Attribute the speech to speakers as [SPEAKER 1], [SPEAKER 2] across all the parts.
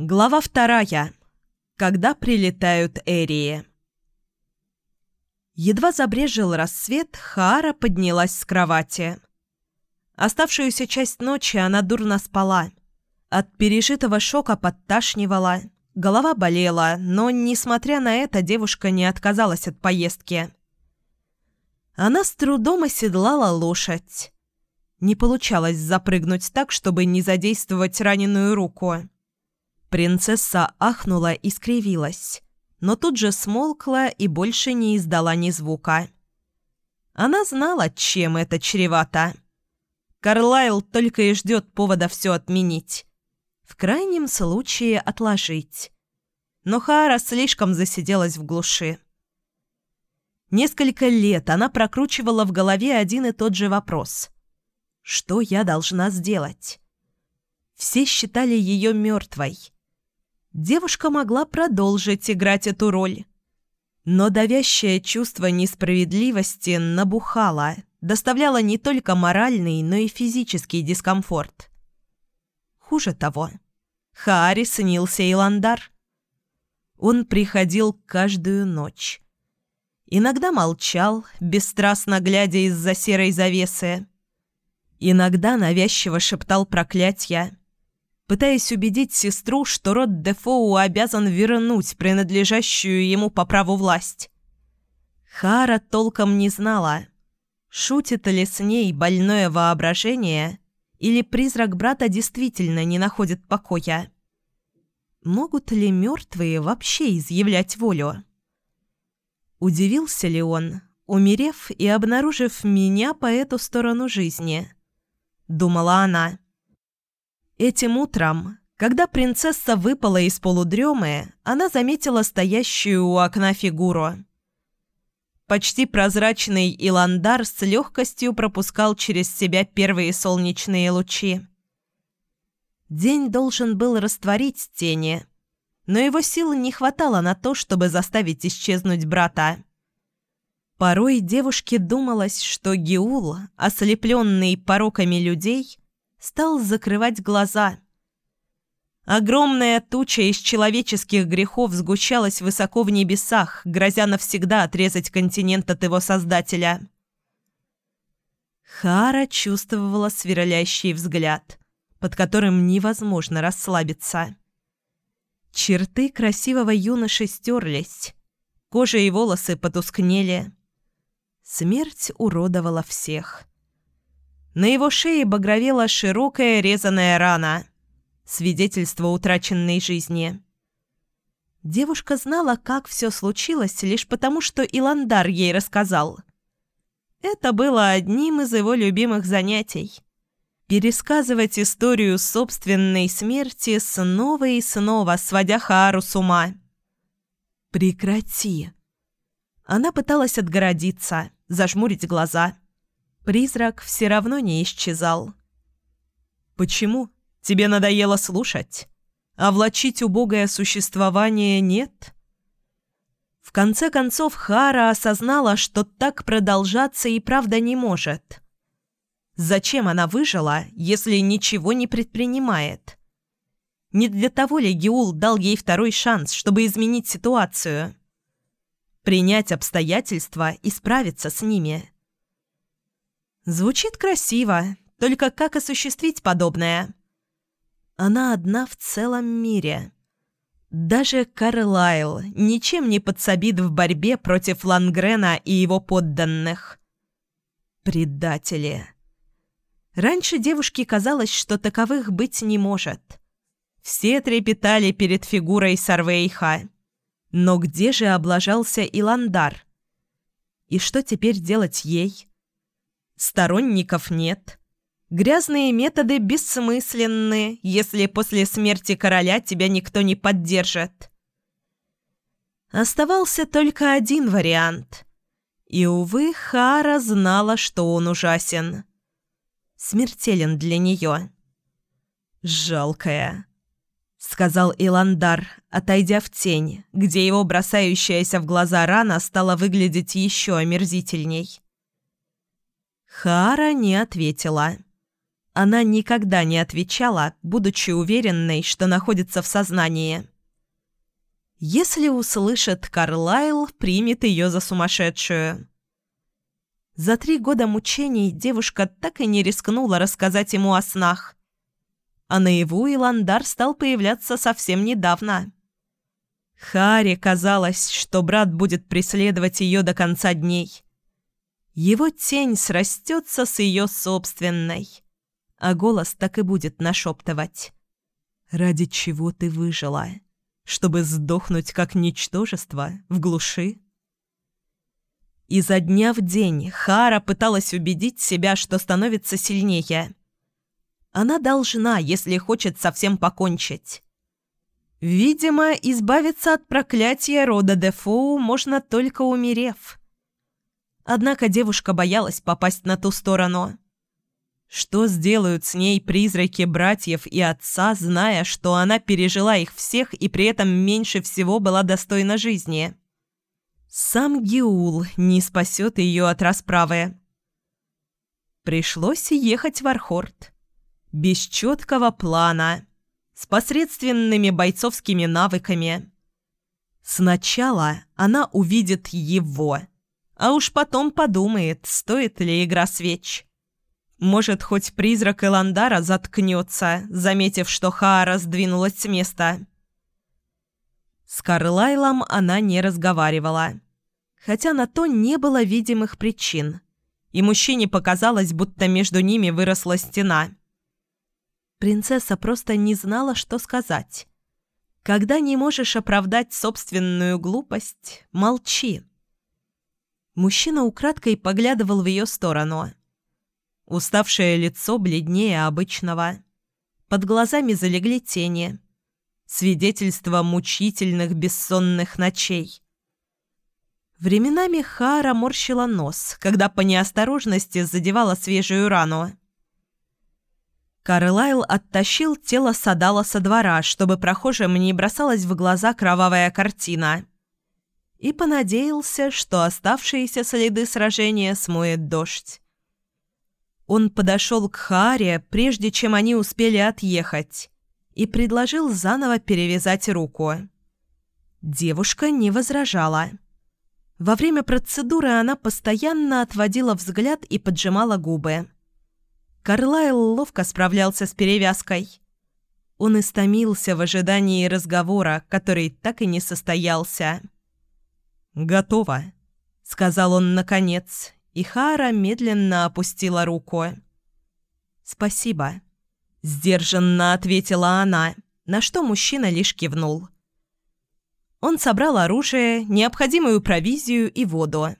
[SPEAKER 1] Глава вторая. Когда прилетают Эрии. Едва забрежил рассвет, Хаара поднялась с кровати. Оставшуюся часть ночи она дурно спала. От пережитого шока подташнивала, голова болела, но, несмотря на это, девушка не отказалась от поездки. Она с трудом оседлала лошадь. Не получалось запрыгнуть так, чтобы не задействовать раненую руку. Принцесса ахнула и скривилась, но тут же смолкла и больше не издала ни звука. Она знала, чем это чревато. Карлайл только и ждет повода все отменить. В крайнем случае отложить. Но Хара слишком засиделась в глуши. Несколько лет она прокручивала в голове один и тот же вопрос. «Что я должна сделать?» Все считали ее мертвой девушка могла продолжить играть эту роль. Но давящее чувство несправедливости набухало, доставляло не только моральный, но и физический дискомфорт. Хуже того, Хаари снился Иландар. Он приходил каждую ночь. Иногда молчал, бесстрастно глядя из-за серой завесы. Иногда навязчиво шептал проклятия, пытаясь убедить сестру, что род Дефоу обязан вернуть принадлежащую ему по праву власть. Хара толком не знала, шутит ли с ней больное воображение или призрак брата действительно не находит покоя. Могут ли мертвые вообще изъявлять волю? Удивился ли он, умерев и обнаружив меня по эту сторону жизни? Думала она. Этим утром, когда принцесса выпала из полудремы, она заметила стоящую у окна фигуру. Почти прозрачный Иландар с легкостью пропускал через себя первые солнечные лучи. День должен был растворить тени, но его сил не хватало на то, чтобы заставить исчезнуть брата. Порой девушке думалось, что Геул, ослепленный пороками людей, стал закрывать глаза. Огромная туча из человеческих грехов сгущалась высоко в небесах, грозя навсегда отрезать континент от его создателя. Хара чувствовала сверлящий взгляд, под которым невозможно расслабиться. Черты красивого юноши стерлись, кожа и волосы потускнели. Смерть уродовала всех. На его шее багровела широкая резаная рана. Свидетельство утраченной жизни. Девушка знала, как все случилось, лишь потому, что Иландар ей рассказал. Это было одним из его любимых занятий. Пересказывать историю собственной смерти снова и снова, сводя Хаару с ума. «Прекрати!» Она пыталась отгородиться, зажмурить глаза – Призрак все равно не исчезал. «Почему? Тебе надоело слушать? А влачить убогое существование нет?» В конце концов Хара осознала, что так продолжаться и правда не может. Зачем она выжила, если ничего не предпринимает? Не для того ли Геул дал ей второй шанс, чтобы изменить ситуацию? Принять обстоятельства и справиться с ними – Звучит красиво, только как осуществить подобное? Она одна в целом мире. Даже Карлайл ничем не подсобит в борьбе против Лангрена и его подданных. Предатели. Раньше девушке казалось, что таковых быть не может. Все трепетали перед фигурой Сарвейха. Но где же облажался Иландар? И что теперь делать ей? Сторонников нет. Грязные методы бессмысленны, если после смерти короля тебя никто не поддержит. Оставался только один вариант. И, увы, Хара знала, что он ужасен. Смертелен для нее. «Жалкая», — сказал Иландар, отойдя в тень, где его бросающаяся в глаза рана стала выглядеть еще омерзительней. Хара не ответила. Она никогда не отвечала, будучи уверенной, что находится в сознании. Если услышит Карлайл, примет ее за сумасшедшую. За три года мучений девушка так и не рискнула рассказать ему о снах. А наяву Иландар стал появляться совсем недавно. Харе казалось, что брат будет преследовать ее до конца дней. Его тень срастется с ее собственной, а голос так и будет нашептывать. «Ради чего ты выжила? Чтобы сдохнуть как ничтожество в глуши?» Изо дня в день Хара пыталась убедить себя, что становится сильнее. Она должна, если хочет совсем покончить. Видимо, избавиться от проклятия рода Дефоу можно только умерев. Однако девушка боялась попасть на ту сторону. Что сделают с ней призраки братьев и отца, зная, что она пережила их всех и при этом меньше всего была достойна жизни? Сам Гиул не спасет ее от расправы. Пришлось ехать в Архорд. Без четкого плана – с посредственными бойцовскими навыками. Сначала она увидит его, а уж потом подумает, стоит ли игра свеч. Может, хоть призрак Эландара заткнется, заметив, что Хаара сдвинулась с места. С Карлайлом она не разговаривала, хотя на то не было видимых причин, и мужчине показалось, будто между ними выросла стена. Принцесса просто не знала, что сказать. Когда не можешь оправдать собственную глупость, молчи. Мужчина украдкой поглядывал в ее сторону. Уставшее лицо бледнее обычного. Под глазами залегли тени. Свидетельство мучительных бессонных ночей. Временами Хара морщила нос, когда по неосторожности задевала свежую рану. Карлайл оттащил тело Садала со двора, чтобы прохожим не бросалась в глаза кровавая картина. И понадеялся, что оставшиеся следы сражения смоет дождь. Он подошел к Харе, прежде чем они успели отъехать, и предложил заново перевязать руку. Девушка не возражала. Во время процедуры она постоянно отводила взгляд и поджимала губы. Карлайл ловко справлялся с перевязкой. Он истомился в ожидании разговора, который так и не состоялся. «Готово», — сказал он наконец, и Хара медленно опустила руку. «Спасибо», — сдержанно ответила она, на что мужчина лишь кивнул. Он собрал оружие, необходимую провизию и воду.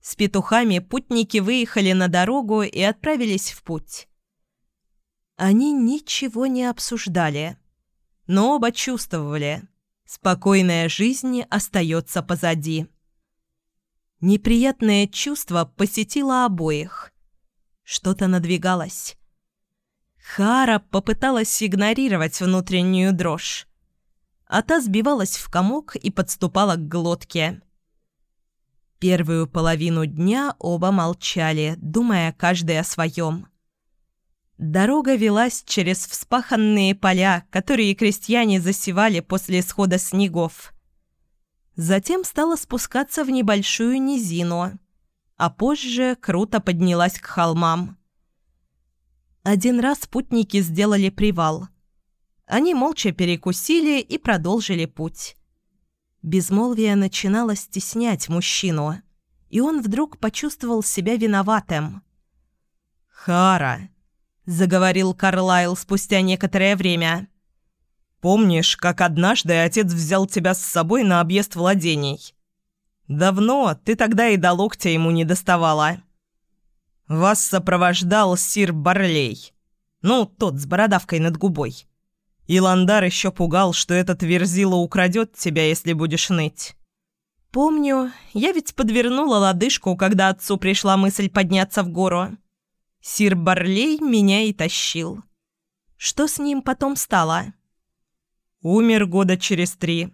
[SPEAKER 1] С петухами путники выехали на дорогу и отправились в путь. Они ничего не обсуждали, но оба чувствовали – спокойная жизнь остается позади. Неприятное чувство посетило обоих. Что-то надвигалось. Хара попыталась игнорировать внутреннюю дрожь, а та сбивалась в комок и подступала к глотке. Первую половину дня оба молчали, думая каждый о своем. Дорога велась через вспаханные поля, которые крестьяне засевали после схода снегов. Затем стала спускаться в небольшую низину, а позже круто поднялась к холмам. Один раз путники сделали привал. Они молча перекусили и продолжили путь. Безмолвие начинало стеснять мужчину, и он вдруг почувствовал себя виноватым. «Хара», — заговорил Карлайл спустя некоторое время, — «помнишь, как однажды отец взял тебя с собой на объезд владений? Давно ты тогда и до локтя ему не доставала. Вас сопровождал сир Барлей, ну, тот с бородавкой над губой». И Ландар еще пугал, что этот Верзила украдет тебя, если будешь ныть. Помню, я ведь подвернула лодыжку, когда отцу пришла мысль подняться в гору. Сир Барлей меня и тащил. Что с ним потом стало? Умер года через три.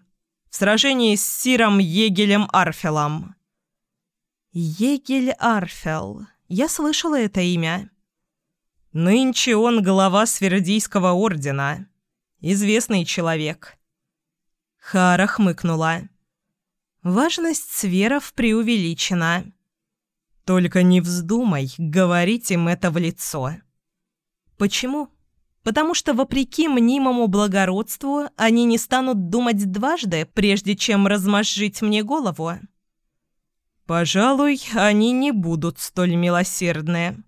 [SPEAKER 1] В сражении с Сиром Егелем Арфелом. Егель Арфел. Я слышала это имя. Нынче он глава Свердийского ордена. Известный человек». Хара хмыкнула. «Важность сверов преувеличена. Только не вздумай говорить им это в лицо». «Почему?» потому что, вопреки мнимому благородству, они не станут думать дважды, прежде чем размозжить мне голову. Пожалуй, они не будут столь милосердны.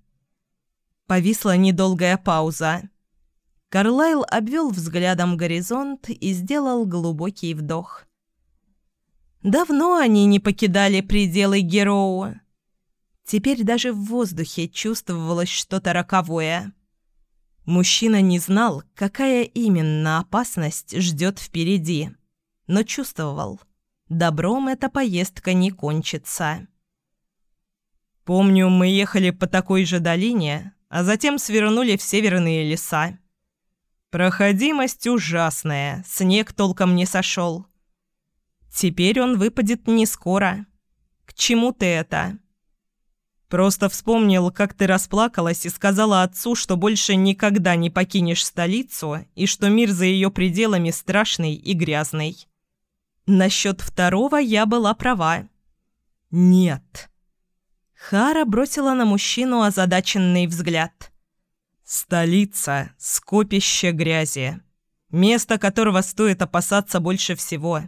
[SPEAKER 1] Повисла недолгая пауза. Карлайл обвел взглядом горизонт и сделал глубокий вдох. Давно они не покидали пределы Героу. Теперь даже в воздухе чувствовалось что-то роковое – Мужчина не знал, какая именно опасность ждет впереди, но чувствовал, добром эта поездка не кончится. «Помню, мы ехали по такой же долине, а затем свернули в северные леса. Проходимость ужасная, снег толком не сошел. Теперь он выпадет не скоро. К чему ты это?» Просто вспомнил, как ты расплакалась и сказала отцу, что больше никогда не покинешь столицу и что мир за ее пределами страшный и грязный. Насчет второго я была права. Нет. Хара бросила на мужчину озадаченный взгляд. Столица – скопище грязи. Место которого стоит опасаться больше всего.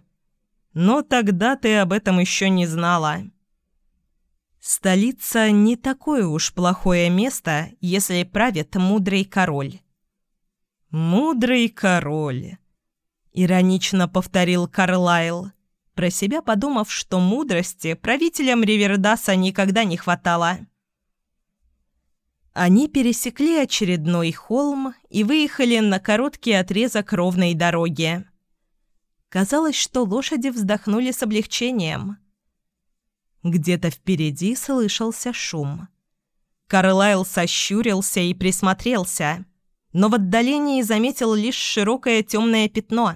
[SPEAKER 1] Но тогда ты об этом еще не знала. Столица не такое уж плохое место, если правит мудрый король. «Мудрый король», — иронично повторил Карлайл, про себя подумав, что мудрости правителям Ривердаса никогда не хватало. Они пересекли очередной холм и выехали на короткий отрезок ровной дороги. Казалось, что лошади вздохнули с облегчением — где-то впереди слышался шум. Карлайл сощурился и присмотрелся, но в отдалении заметил лишь широкое темное пятно.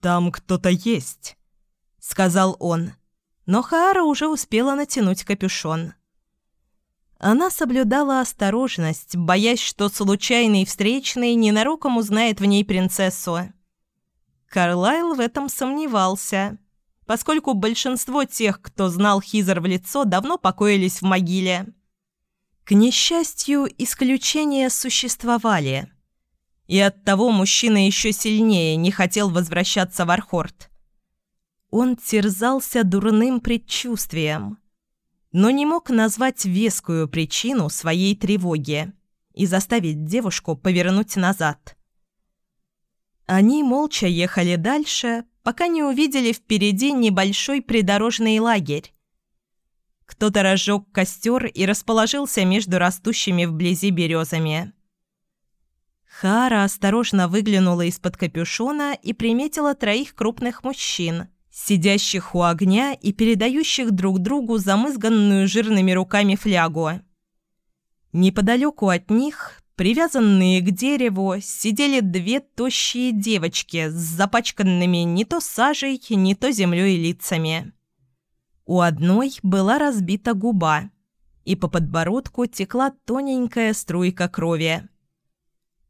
[SPEAKER 1] «Там кто-то есть», — сказал он, но Хаара уже успела натянуть капюшон. Она соблюдала осторожность, боясь, что случайный встречный ненароком узнает в ней принцессу. Карлайл в этом сомневался поскольку большинство тех, кто знал Хизер в лицо, давно покоились в могиле. К несчастью, исключения существовали. И оттого мужчина еще сильнее не хотел возвращаться в Архорд. Он терзался дурным предчувствием, но не мог назвать вескую причину своей тревоги и заставить девушку повернуть назад. Они молча ехали дальше, пока не увидели впереди небольшой придорожный лагерь. Кто-то разжег костер и расположился между растущими вблизи березами. Хара осторожно выглянула из-под капюшона и приметила троих крупных мужчин, сидящих у огня и передающих друг другу замызганную жирными руками флягу. Неподалеку от них Привязанные к дереву сидели две тощие девочки с запачканными не то сажей, не то землей лицами. У одной была разбита губа, и по подбородку текла тоненькая струйка крови.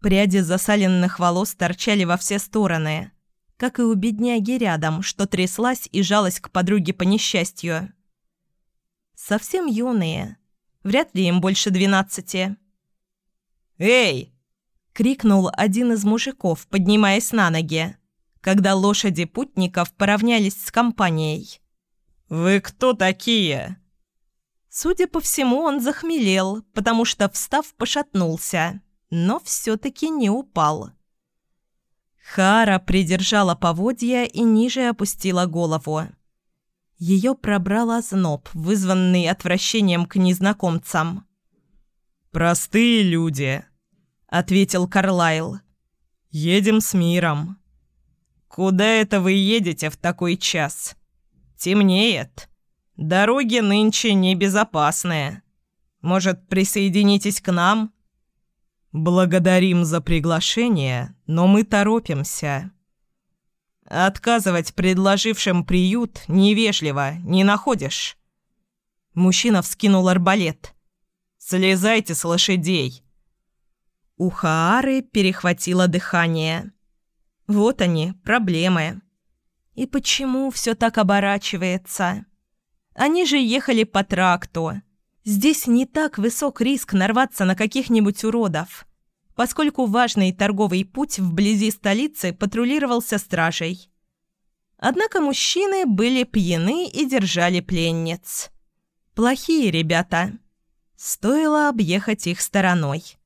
[SPEAKER 1] Пряди засаленных волос торчали во все стороны, как и у бедняги рядом, что тряслась и жалась к подруге по несчастью. Совсем юные, вряд ли им больше двенадцати. «Эй!» — крикнул один из мужиков, поднимаясь на ноги, когда лошади путников поравнялись с компанией. «Вы кто такие?» Судя по всему, он захмелел, потому что, встав, пошатнулся, но все-таки не упал. Хара придержала поводья и ниже опустила голову. Ее пробрал озноб, вызванный отвращением к незнакомцам. «Простые люди», — ответил Карлайл. «Едем с миром». «Куда это вы едете в такой час? Темнеет. Дороги нынче небезопасные. Может, присоединитесь к нам?» «Благодарим за приглашение, но мы торопимся». «Отказывать предложившим приют невежливо, не находишь?» Мужчина вскинул арбалет. «Слезайте с лошадей. У Хаары перехватило дыхание. Вот они, проблемы. И почему все так оборачивается? Они же ехали по тракту. Здесь не так высок риск нарваться на каких-нибудь уродов, поскольку важный торговый путь вблизи столицы патрулировался стражей. Однако мужчины были пьяны и держали пленниц. Плохие ребята. Стоило объехать их стороной.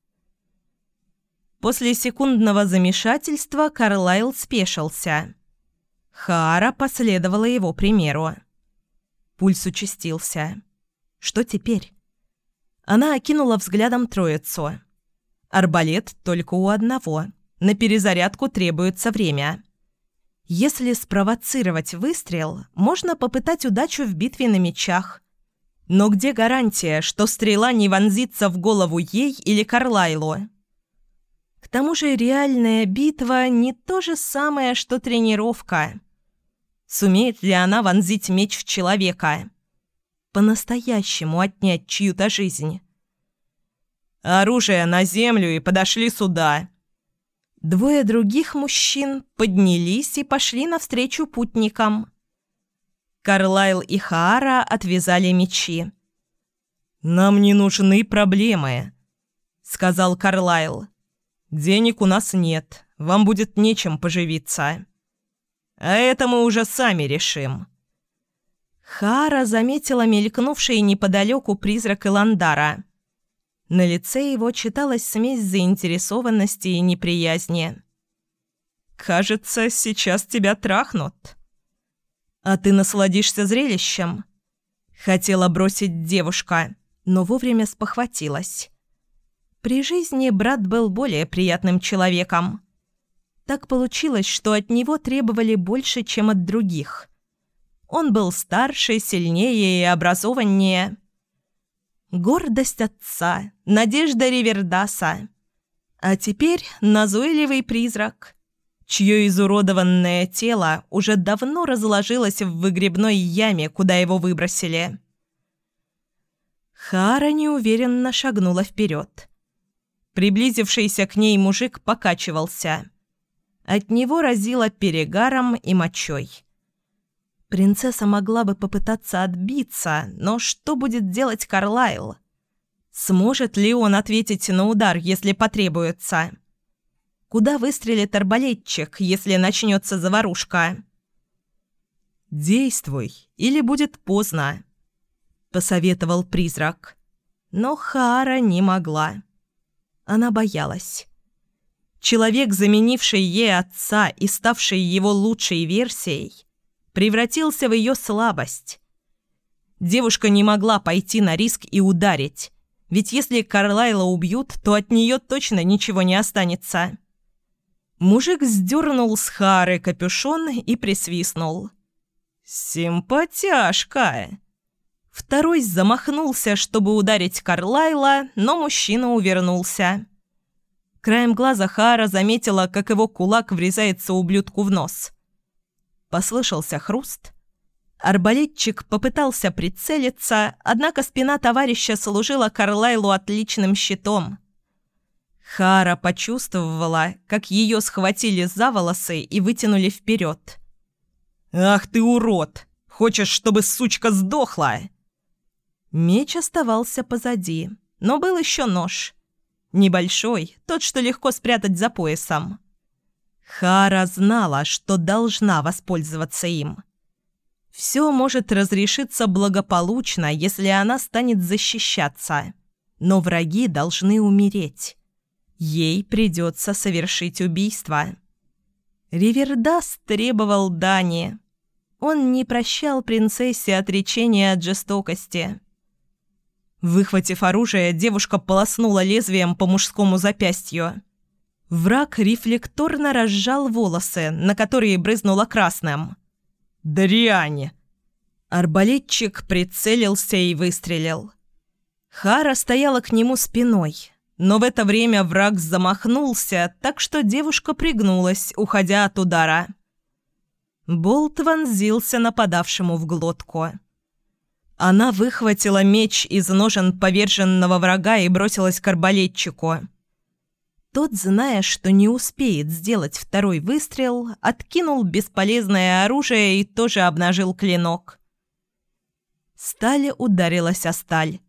[SPEAKER 1] После секундного замешательства Карлайл спешился. Хара последовала его примеру. Пульс участился. Что теперь? Она окинула взглядом троицу. Арбалет только у одного. На перезарядку требуется время. Если спровоцировать выстрел, можно попытать удачу в битве на мечах. Но где гарантия, что стрела не вонзится в голову ей или Карлайлу? К тому же реальная битва не то же самое, что тренировка. Сумеет ли она вонзить меч в человека? По-настоящему отнять чью-то жизнь. «Оружие на землю и подошли сюда!» Двое других мужчин поднялись и пошли навстречу путникам. Карлайл и Хаара отвязали мечи. «Нам не нужны проблемы», — сказал Карлайл. «Денег у нас нет, вам будет нечем поживиться». А это мы уже сами решим». Хара заметила мелькнувший неподалеку призрак Иландара. На лице его читалась смесь заинтересованности и неприязни. «Кажется, сейчас тебя трахнут». «А ты насладишься зрелищем?» Хотела бросить девушка, но вовремя спохватилась. При жизни брат был более приятным человеком. Так получилось, что от него требовали больше, чем от других. Он был старше, сильнее и образованнее. Гордость отца, надежда Ривердаса. А теперь назойливый призрак, чье изуродованное тело уже давно разложилось в выгребной яме, куда его выбросили. Хара неуверенно шагнула вперед. Приблизившийся к ней мужик покачивался – от него разило перегаром и мочой. Принцесса могла бы попытаться отбиться, но что будет делать Карлайл? Сможет ли он ответить на удар, если потребуется? Куда выстрелит арбалетчик, если начнется заварушка? «Действуй, или будет поздно», — посоветовал призрак. Но Хара не могла. Она боялась. Человек, заменивший ей отца и ставший его лучшей версией, превратился в ее слабость. Девушка не могла пойти на риск и ударить, ведь если Карлайла убьют, то от нее точно ничего не останется. Мужик сдернул с Хары капюшон и присвистнул. «Симпатяшка!» Второй замахнулся, чтобы ударить Карлайла, но мужчина увернулся. Краем глаза Хара заметила, как его кулак врезается ублюдку в нос. Послышался хруст. Арбалетчик попытался прицелиться, однако спина товарища служила Карлайлу отличным щитом. Хара почувствовала, как ее схватили за волосы и вытянули вперед. «Ах ты урод! Хочешь, чтобы сучка сдохла?» Меч оставался позади, но был еще нож – Небольшой, тот, что легко спрятать за поясом. Хара знала, что должна воспользоваться им. Все может разрешиться благополучно, если она станет защищаться. Но враги должны умереть. Ей придется совершить убийство. Ривердас требовал дани. Он не прощал принцессе отречения от жестокости. Выхватив оружие, девушка полоснула лезвием по мужскому запястью. Враг рефлекторно разжал волосы, на которые брызнуло красным. «Дрянь!» Арбалетчик прицелился и выстрелил. Хара стояла к нему спиной, но в это время враг замахнулся, так что девушка пригнулась, уходя от удара. Болт вонзился нападавшему в глотку. Она выхватила меч из ножен поверженного врага и бросилась к арбалетчику. Тот, зная, что не успеет сделать второй выстрел, откинул бесполезное оружие и тоже обнажил клинок. Сталь ударилась о сталь.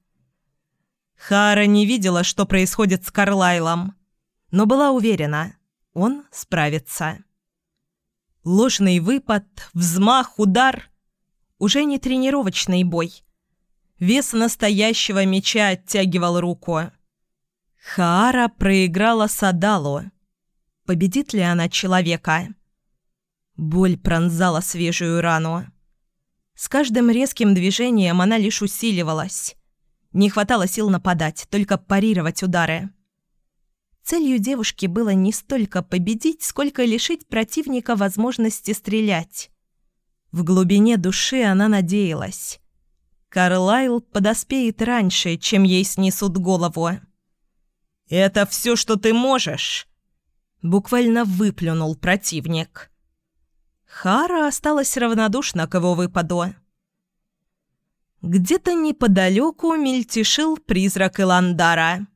[SPEAKER 1] Хара не видела, что происходит с Карлайлом, но была уверена, он справится. Ложный выпад, взмах, удар. Уже не тренировочный бой. Вес настоящего меча оттягивал руку. Хаара проиграла Садалу. Победит ли она человека? Боль пронзала свежую рану. С каждым резким движением она лишь усиливалась. Не хватало сил нападать, только парировать удары. Целью девушки было не столько победить, сколько лишить противника возможности стрелять. В глубине души она надеялась. Карлайл подоспеет раньше, чем ей снесут голову. «Это все, что ты можешь?» Буквально выплюнул противник. Хара осталась равнодушна к его выпаду. Где-то неподалеку мельтешил призрак Иландара.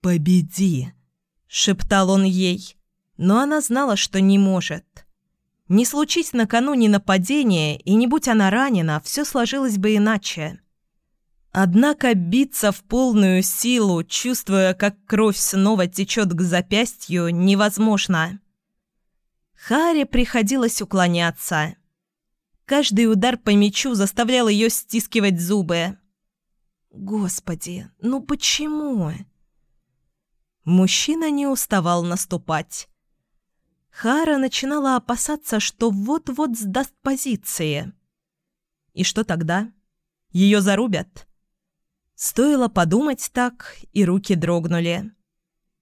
[SPEAKER 1] «Победи!» — шептал он ей, но она знала, что не может. Не случись накануне нападения, и не будь она ранена, все сложилось бы иначе. Однако биться в полную силу, чувствуя, как кровь снова течет к запястью, невозможно. Харе приходилось уклоняться. Каждый удар по мячу заставлял ее стискивать зубы. «Господи, ну почему?» Мужчина не уставал наступать. Хара начинала опасаться, что вот-вот сдаст позиции. И что тогда? Ее зарубят? Стоило подумать так, и руки дрогнули.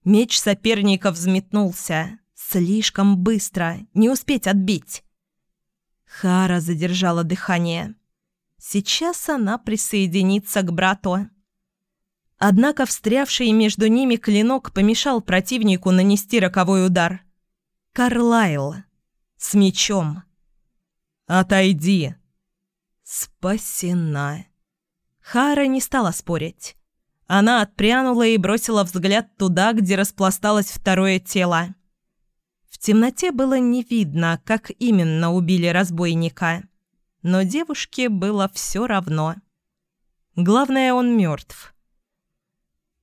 [SPEAKER 1] Меч соперника взметнулся. Слишком быстро, не успеть отбить. Хара задержала дыхание. Сейчас она присоединится к брату. Однако встрявший между ними клинок помешал противнику нанести роковой удар. Карлайл. С мечом. «Отойди!» Спасена. Хара не стала спорить. Она отпрянула и бросила взгляд туда, где распласталось второе тело. В темноте было не видно, как именно убили разбойника. Но девушке было все равно. Главное, он мертв.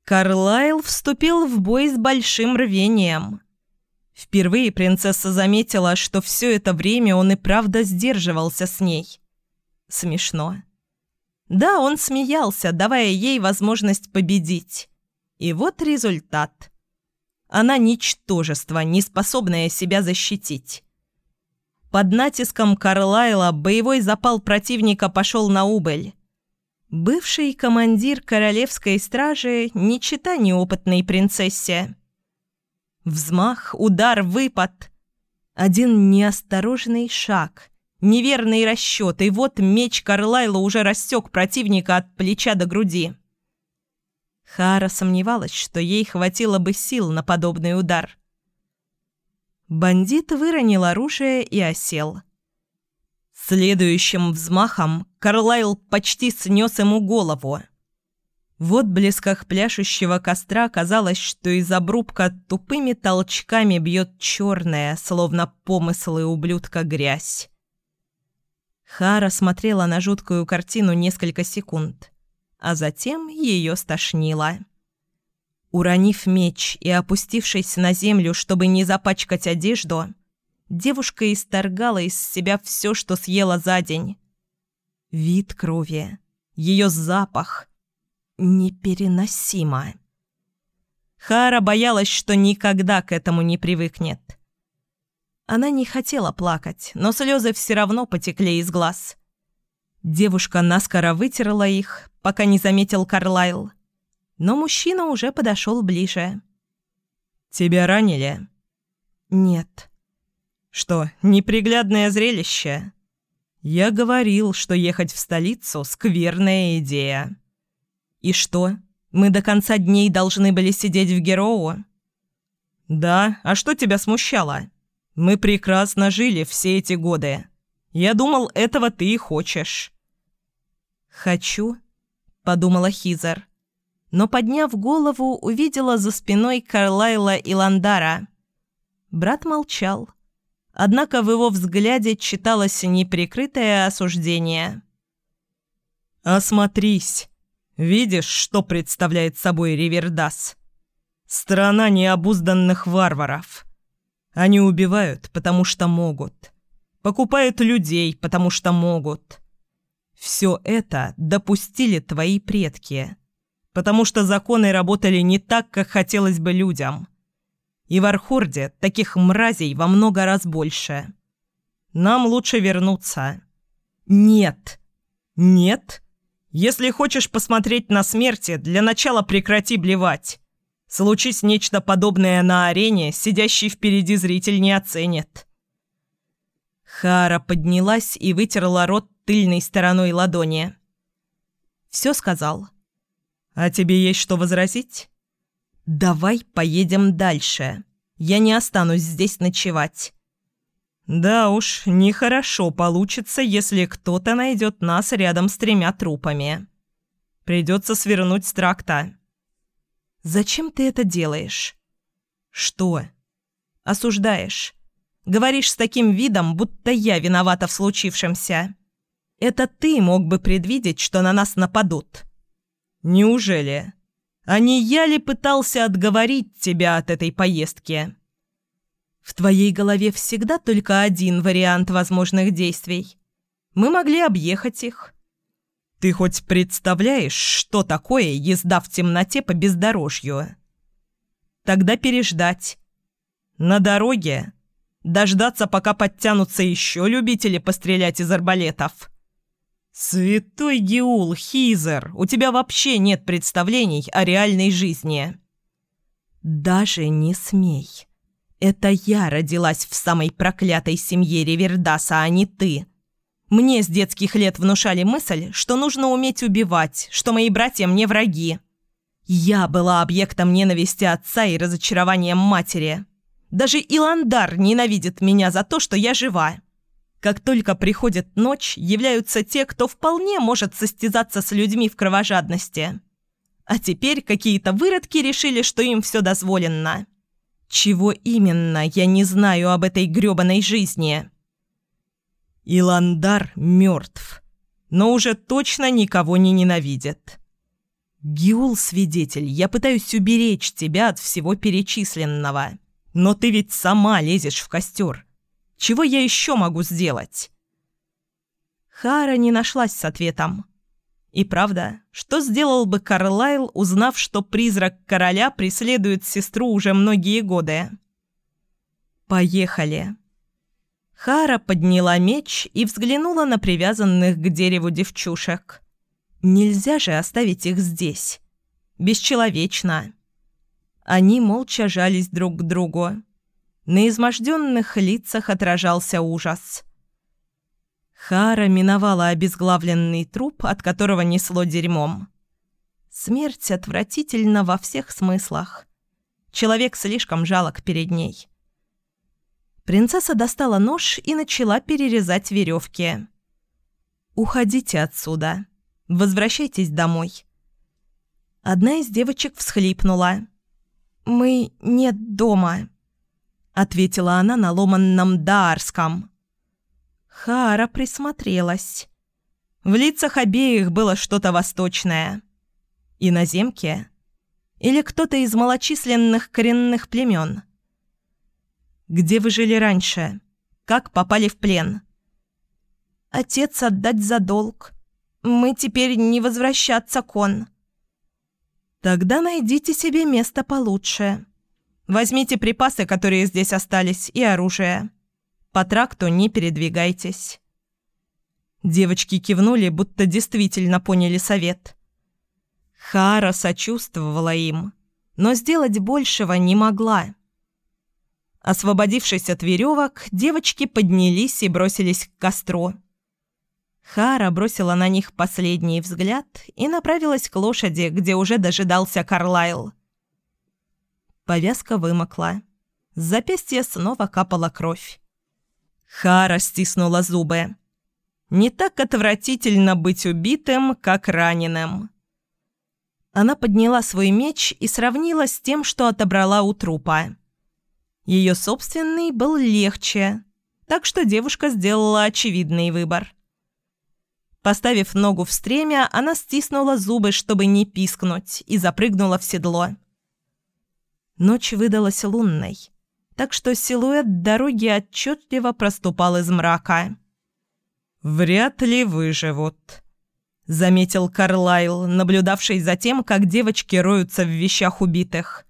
[SPEAKER 1] Карлайл вступил в бой с большим рвением. Впервые принцесса заметила, что все это время он и правда сдерживался с ней. Смешно. Да, он смеялся, давая ей возможность победить. И вот результат. Она ничтожество, не способное себя защитить. Под натиском Карлайла боевой запал противника пошел на убыль. Бывший командир королевской стражи не чита неопытной принцессе. Взмах, удар, выпад. Один неосторожный шаг, неверный расчет, и вот меч Карлайла уже рассек противника от плеча до груди. Хара сомневалась, что ей хватило бы сил на подобный удар. Бандит выронил оружие и осел. Следующим взмахом Карлайл почти снес ему голову. В отблесках пляшущего костра казалось, что из обрубка тупыми толчками бьет черная, словно помыслы ублюдка грязь. Хара смотрела на жуткую картину несколько секунд, а затем ее стошнило. Уронив меч и опустившись на землю, чтобы не запачкать одежду, девушка исторгала из себя все, что съела за день. Вид крови, ее запах. Непереносимо. Хара боялась, что никогда к этому не привыкнет. Она не хотела плакать, но слезы все равно потекли из глаз. Девушка наскоро вытерла их, пока не заметил Карлайл. Но мужчина уже подошел ближе. «Тебя ранили?» «Нет». Что, неприглядное зрелище? Я говорил, что ехать в столицу – скверная идея. И что, мы до конца дней должны были сидеть в Героу? Да, а что тебя смущало? Мы прекрасно жили все эти годы. Я думал, этого ты и хочешь. Хочу, подумала Хизер. но, подняв голову, увидела за спиной Карлайла и Ландара. Брат молчал. Однако в его взгляде читалось неприкрытое осуждение. «Осмотрись. Видишь, что представляет собой Ривердас? Страна необузданных варваров. Они убивают, потому что могут. Покупают людей, потому что могут. Все это допустили твои предки» потому что законы работали не так, как хотелось бы людям. И в Архорде таких мразей во много раз больше. Нам лучше вернуться. Нет. Нет? Если хочешь посмотреть на смерти, для начала прекрати блевать. Случись нечто подобное на арене, сидящий впереди зритель не оценит. Хара поднялась и вытерла рот тыльной стороной ладони. «Все сказал?» «А тебе есть что возразить?» «Давай поедем дальше. Я не останусь здесь ночевать». «Да уж, нехорошо получится, если кто-то найдет нас рядом с тремя трупами. Придется свернуть с тракта». «Зачем ты это делаешь?» «Что?» «Осуждаешь. Говоришь с таким видом, будто я виновата в случившемся. Это ты мог бы предвидеть, что на нас нападут». «Неужели? А не я ли пытался отговорить тебя от этой поездки?» «В твоей голове всегда только один вариант возможных действий. Мы могли объехать их». «Ты хоть представляешь, что такое езда в темноте по бездорожью?» «Тогда переждать. На дороге дождаться, пока подтянутся еще любители пострелять из арбалетов». «Святой Геул, Хизер, у тебя вообще нет представлений о реальной жизни!» «Даже не смей. Это я родилась в самой проклятой семье Ривердаса, а не ты. Мне с детских лет внушали мысль, что нужно уметь убивать, что мои братья мне враги. Я была объектом ненависти отца и разочарованием матери. Даже Иландар ненавидит меня за то, что я жива». Как только приходит ночь, являются те, кто вполне может состязаться с людьми в кровожадности. А теперь какие-то выродки решили, что им все дозволено. Чего именно, я не знаю об этой грёбаной жизни. Иландар мертв, но уже точно никого не ненавидит. Гиул, свидетель, я пытаюсь уберечь тебя от всего перечисленного. Но ты ведь сама лезешь в костер. Чего я еще могу сделать?» Хара не нашлась с ответом. И правда, что сделал бы Карлайл, узнав, что призрак короля преследует сестру уже многие годы? «Поехали!» Хара подняла меч и взглянула на привязанных к дереву девчушек. «Нельзя же оставить их здесь. Бесчеловечно!» Они молча жались друг к другу. На изможденных лицах отражался ужас. Хара миновала обезглавленный труп, от которого несло дерьмом. Смерть отвратительна во всех смыслах. Человек слишком жалок перед ней. Принцесса достала нож и начала перерезать веревки. «Уходите отсюда. Возвращайтесь домой». Одна из девочек всхлипнула. «Мы нет дома». — ответила она на ломанном даарском. Хара присмотрелась. В лицах обеих было что-то восточное. Иноземки? Или кто-то из малочисленных коренных племен? «Где вы жили раньше? Как попали в плен?» «Отец отдать за долг. Мы теперь не возвращаться кон». «Тогда найдите себе место получше». Возьмите припасы, которые здесь остались, и оружие. По тракту не передвигайтесь». Девочки кивнули, будто действительно поняли совет. Хара сочувствовала им, но сделать большего не могла. Освободившись от веревок, девочки поднялись и бросились к костру. Хара бросила на них последний взгляд и направилась к лошади, где уже дожидался Карлайл. Повязка вымокла. С запястья снова капала кровь. Хара стиснула зубы. Не так отвратительно быть убитым, как раненым. Она подняла свой меч и сравнила с тем, что отобрала у трупа. Ее собственный был легче, так что девушка сделала очевидный выбор. Поставив ногу в стремя, она стиснула зубы, чтобы не пискнуть, и запрыгнула в седло. Ночь выдалась лунной, так что силуэт дороги отчетливо проступал из мрака. «Вряд ли выживут», — заметил Карлайл, наблюдавший за тем, как девочки роются в вещах убитых.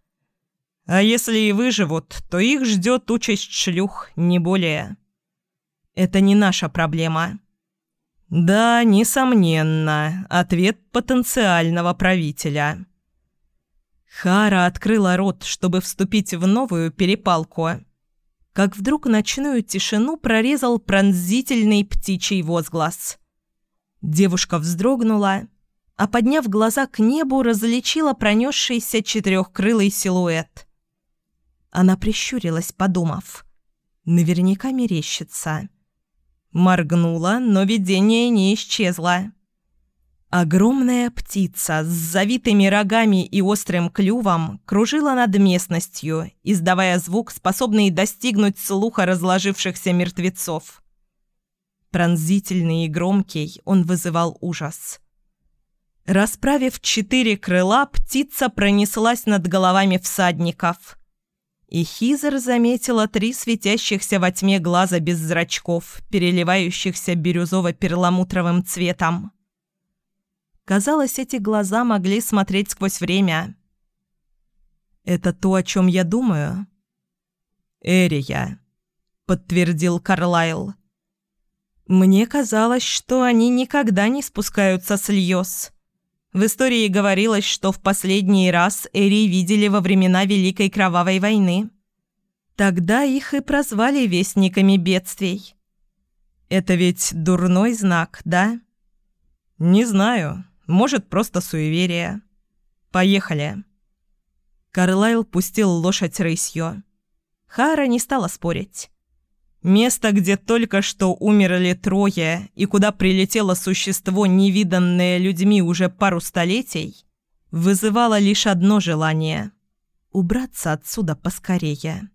[SPEAKER 1] «А если и выживут, то их ждет участь шлюх, не более. Это не наша проблема». «Да, несомненно, ответ потенциального правителя». Хара открыла рот, чтобы вступить в новую перепалку. Как вдруг ночную тишину прорезал пронзительный птичий возглас. Девушка вздрогнула, а, подняв глаза к небу, различила пронесшийся четырехкрылый силуэт. Она прищурилась, подумав. Наверняка мерещится. Моргнула, но видение не исчезло. Огромная птица с завитыми рогами и острым клювом кружила над местностью, издавая звук, способный достигнуть слуха разложившихся мертвецов. Пронзительный и громкий, он вызывал ужас. Расправив четыре крыла, птица пронеслась над головами всадников. И Хизер заметила три светящихся во тьме глаза без зрачков, переливающихся бирюзово-перламутровым цветом. Казалось, эти глаза могли смотреть сквозь время. «Это то, о чем я думаю?» «Эрия», — подтвердил Карлайл. «Мне казалось, что они никогда не спускаются с Льос. В истории говорилось, что в последний раз Эри видели во времена Великой Кровавой войны. Тогда их и прозвали Вестниками Бедствий. Это ведь дурной знак, да?» «Не знаю», может, просто суеверие. Поехали». Карлайл пустил лошадь рысью. Хара не стала спорить. Место, где только что умерли трое и куда прилетело существо, невиданное людьми уже пару столетий, вызывало лишь одно желание – убраться отсюда поскорее.